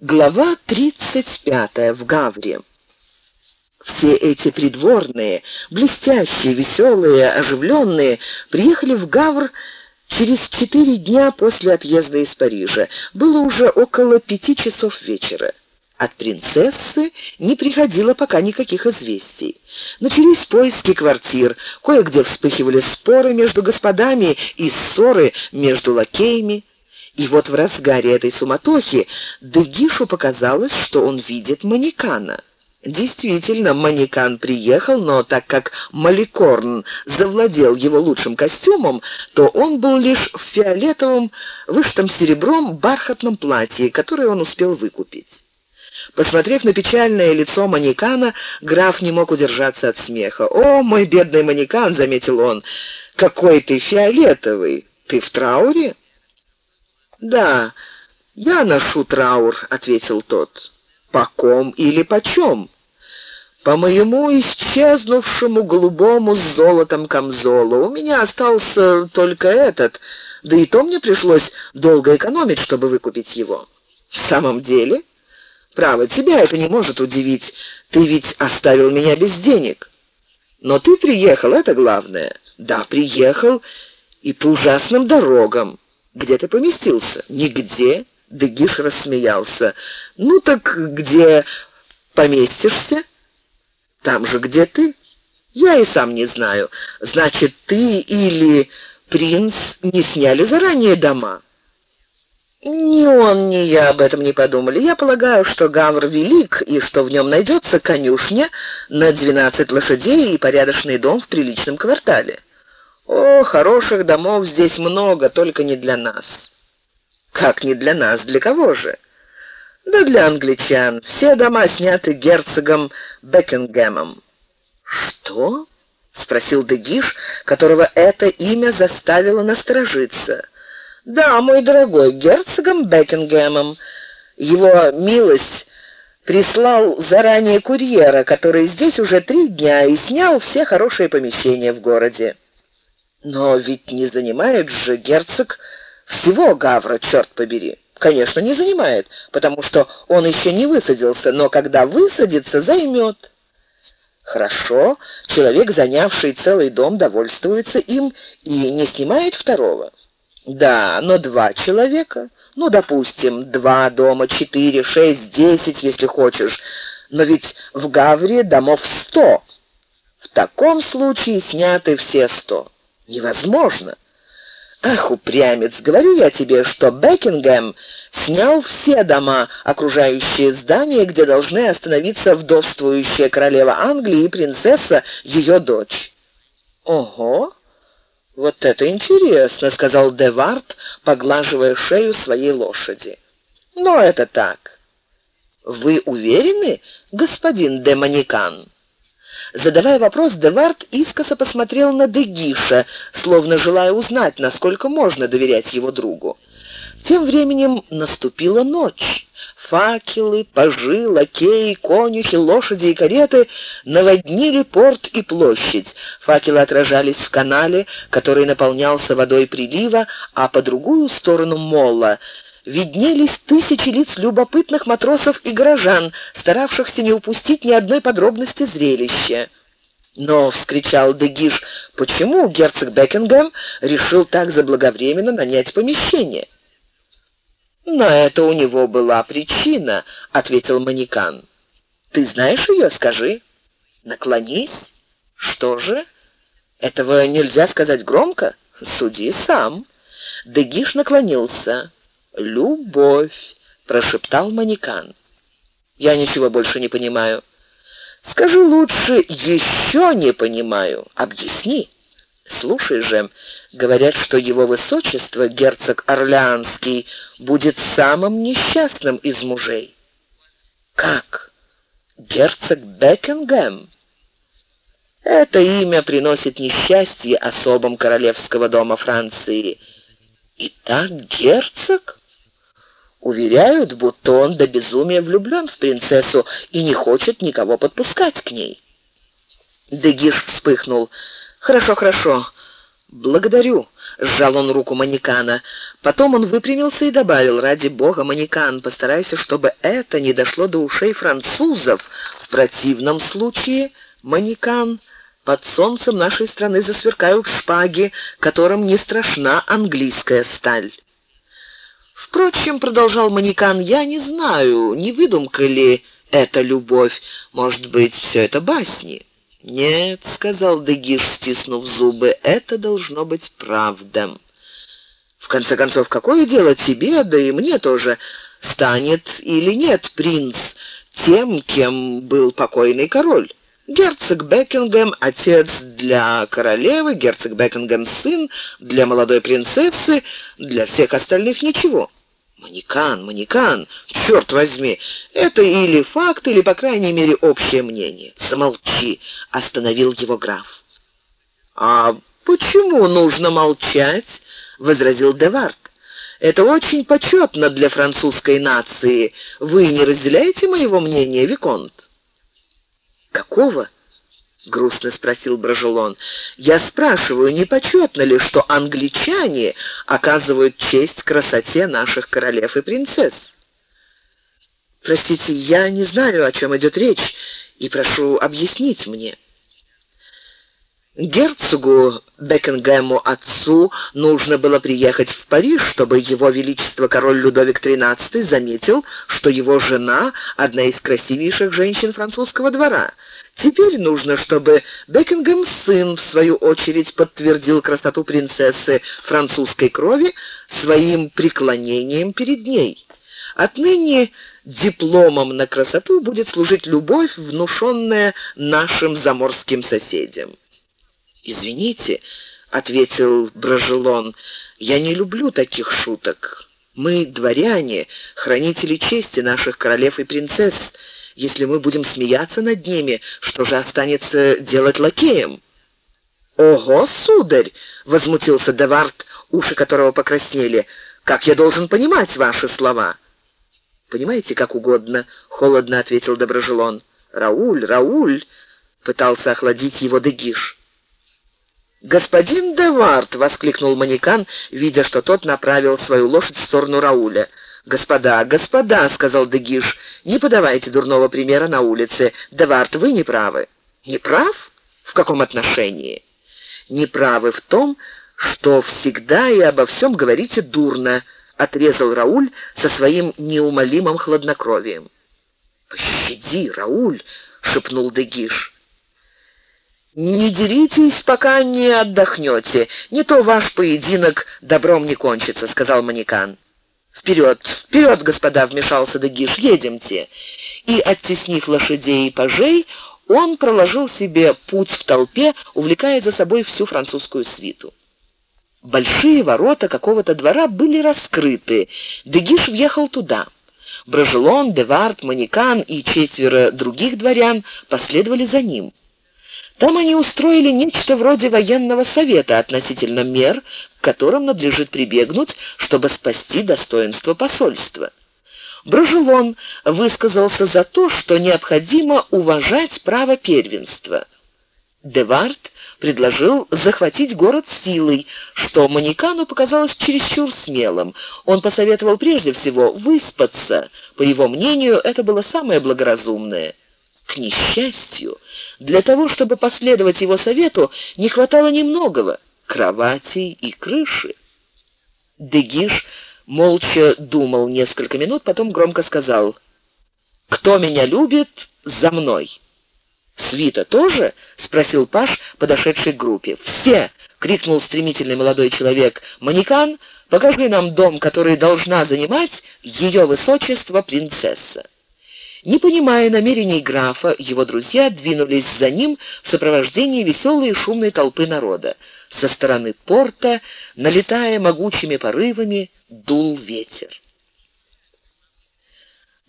Глава 35 в Гавре. Все эти придворные, блестящие, веселые, оживленные, приехали в Гавр через четыре дня после отъезда из Парижа. Было уже около пяти часов вечера. От принцессы не приходило пока никаких известий. Начались поиски квартир, кое-где вспыхивали споры между господами и ссоры между лакеями. И вот в разгаре этой суматохи Дегишу показалось, что он видит манекана. Действительно, манекан приехал, но так как Маликорн завладел его лучшим костюмом, то он был лишь в фиолетовом, вышитом серебром бархатном платье, которое он успел выкупить. Посмотрев на печальное лицо манекана, граф не мог удержаться от смеха. «О, мой бедный манекан!» — заметил он. «Какой ты фиолетовый! Ты в трауре?» «Да, я ношу траур», — ответил тот. «По ком или почем?» «По моему исчезнувшему голубому с золотом камзолу. У меня остался только этот, да и то мне пришлось долго экономить, чтобы выкупить его». «В самом деле?» «Право, тебя это не может удивить. Ты ведь оставил меня без денег». «Но ты приехал, это главное». «Да, приехал, и по ужасным дорогам». Где ты поместился? Нигде. Дегиш рассмеялся. Ну так где поместишься? Там же, где ты. Я и сам не знаю. Значит, ты или принц не сняли заранее дома? Ни он, ни я об этом не подумали. Я полагаю, что Гавр велик и что в нем найдется конюшня на двенадцать лошадей и порядочный дом в приличном квартале. О, хороших домов здесь много, только не для нас. Как не для нас? Для кого же? Да для англичан. Все дома сняты герцогом Бекингемом. Что? спросил Дегиш, которого это имя заставило насторожиться. Да, мой дорогой, герцогом Бекингемом. Его милость прислал заранее курьера, который здесь уже три дня и снял все хорошие помещения в городе. Но ведь не занимает же герцог всего Гавра, черт побери. Конечно, не занимает, потому что он еще не высадился, но когда высадится, займет. Хорошо, человек, занявший целый дом, довольствуется им и не снимает второго. Да, но два человека, ну, допустим, два дома, четыре, шесть, десять, если хочешь. Но ведь в Гавре домов сто. В таком случае сняты все сто. Невозможно. Ах, упрямец, говорю я тебе, что Бекингем снял все дома, окружающие здание, где должны остановиться вдовствующая королева Англии и принцесса, ее дочь. Ого! Вот это интересно, сказал Девард, поглаживая шею своей лошади. Но это так. Вы уверены, господин де Манекан? Задавая вопрос, Девард искоса посмотрел на Дегиша, словно желая узнать, насколько можно доверять его другу. Тем временем наступила ночь. Факелы, пажи, лакеи, конюхи, лошади и кареты наводнили порт и площадь. Факелы отражались в канале, который наполнялся водой прилива, а по другую сторону молла виднелись тысячи лиц любопытных матросов и горожан, старавшихся не упустить ни одной подробности зрелища. Но, — вскричал Дегиш, — почему герцог Бекингем решил так заблаговременно нанять помещение? «На это у него была причина», — ответил Манекан. «Ты знаешь ее? Скажи». «Наклонись». «Что же? Этого нельзя сказать громко? Суди сам». Дегиш наклонился. «Любовь», — прошептал Манекан. «Я ничего больше не понимаю». «Скажи лучше, еще не понимаю. Объясни». «Слушай же, говорят, что его высочество, герцог Орлеанский, будет самым несчастным из мужей». «Как? Герцог Бекингем?» Это имя приносит несчастье особам королевского дома Франции. Итак, герцог? Уверяют, будто он до безумия влюблен в принцессу и не хочет никого подпускать к ней. Дегиш вспыхнул. «Хорошо, хорошо. «Благодарю», — сжал он руку Манекана. Потом он выпрямился и добавил, «Ради бога, Манекан, постарайся, чтобы это не дошло до ушей французов. В противном случае, Манекан, под солнцем нашей страны засверкают шпаги, которым не страшна английская сталь». «Впрочем, — продолжал Манекан, — я не знаю, не выдумка ли это любовь. Может быть, все это басни». «Нет», — сказал Дегиш, стиснув зубы, — «это должно быть правда». «В конце концов, какое дело тебе, да и мне тоже, станет или нет принц тем, кем был покойный король?» Герцог Бекингем — отец для королевы, герцог Бекингем — сын для молодой принцессы, для всех остальных ничего. Манекан, манекан, черт возьми, это или факт, или, по крайней мере, общее мнение. Замолчи, остановил его граф. А почему нужно молчать? возразил Девард. Это очень почетно для французской нации. Вы не разделяете моего мнения, виконт? Какого? грустно спросил Брожелон. Я спрашиваю, не почетно ли, что англичане оказывают честь красоте наших королев и принцесс? Простите, я не знаю, о чем идет речь, и прошу объяснить мне. Герцогу Бекингему отцу нужно было приехать в Париж, чтобы его величество король Людовик XIII заметил, что его жена одна из красивейших женщин французского двора. Теперь нужно, чтобы Бекингем сын в свою очередь подтвердил красоту принцессы французской крови своим преклонением перед ней. Отныне дипломом на красоту будет служить любовь, внушенная нашим заморским соседям. «Извините», — ответил Брожелон, — «я не люблю таких шуток. Мы, дворяне, хранители чести наших королев и принцесс. Если мы будем смеяться над ними, что же останется делать лакеем?» «Ого, сударь!» — возмутился Девард, уши которого покраснели. «Как я должен понимать ваши слова?» «Понимаете, как угодно», — холодно ответил Доброжелон. «Рауль, Рауль!» — пытался охладить его Дегиш. «Господин Девард!» — воскликнул манекан, видя, что тот направил свою лошадь в сторону Рауля. «Господа, господа!» — сказал Дегиш. «Не подавайте дурного примера на улице. Девард, вы не правы». «Не прав? В каком отношении?» «Не правы в том, что всегда и обо всем говорите дурно», — отрезал Рауль со своим неумолимым хладнокровием. «Пощади, Рауль!» — шепнул Дегиш. «Не деритесь, пока не отдохнете. Не то ваш поединок добром не кончится», — сказал Манекан. «Вперед, вперед, господа!» — вмешался Дагиш. «Едемте!» И, оттеснив лошадей и пажей, он проложил себе путь в толпе, увлекая за собой всю французскую свиту. Большие ворота какого-то двора были раскрыты. Дегиш въехал туда. Брожелон, Девард, Манекан и четверо других дворян последовали за ним. Там они устроили нечто вроде военного совета относительно мер, к которым надлежит прибегнуть, чтобы спасти достоинство посольства. Брожелон высказался за то, что необходимо уважать право первенства. Девард предложил захватить город силой, что Манекану показалось чересчур смелым. Он посоветовал прежде всего выспаться. По его мнению, это было самое благоразумное. К несчастью, для того, чтобы последовать его совету, не хватало немногого — кровати и крыши. Дегиш молча думал несколько минут, потом громко сказал «Кто меня любит, за мной». «Свита тоже?» — спросил Паш, подошедший к группе. «Все!» — крикнул стремительный молодой человек. «Манекан, покажи нам дом, который должна занимать ее высочество принцесса». Не понимая намерений графа, его друзья двинулись за ним в сопровождении веселой и шумной толпы народа. Со стороны порта, налетая могучими порывами, дул ветер.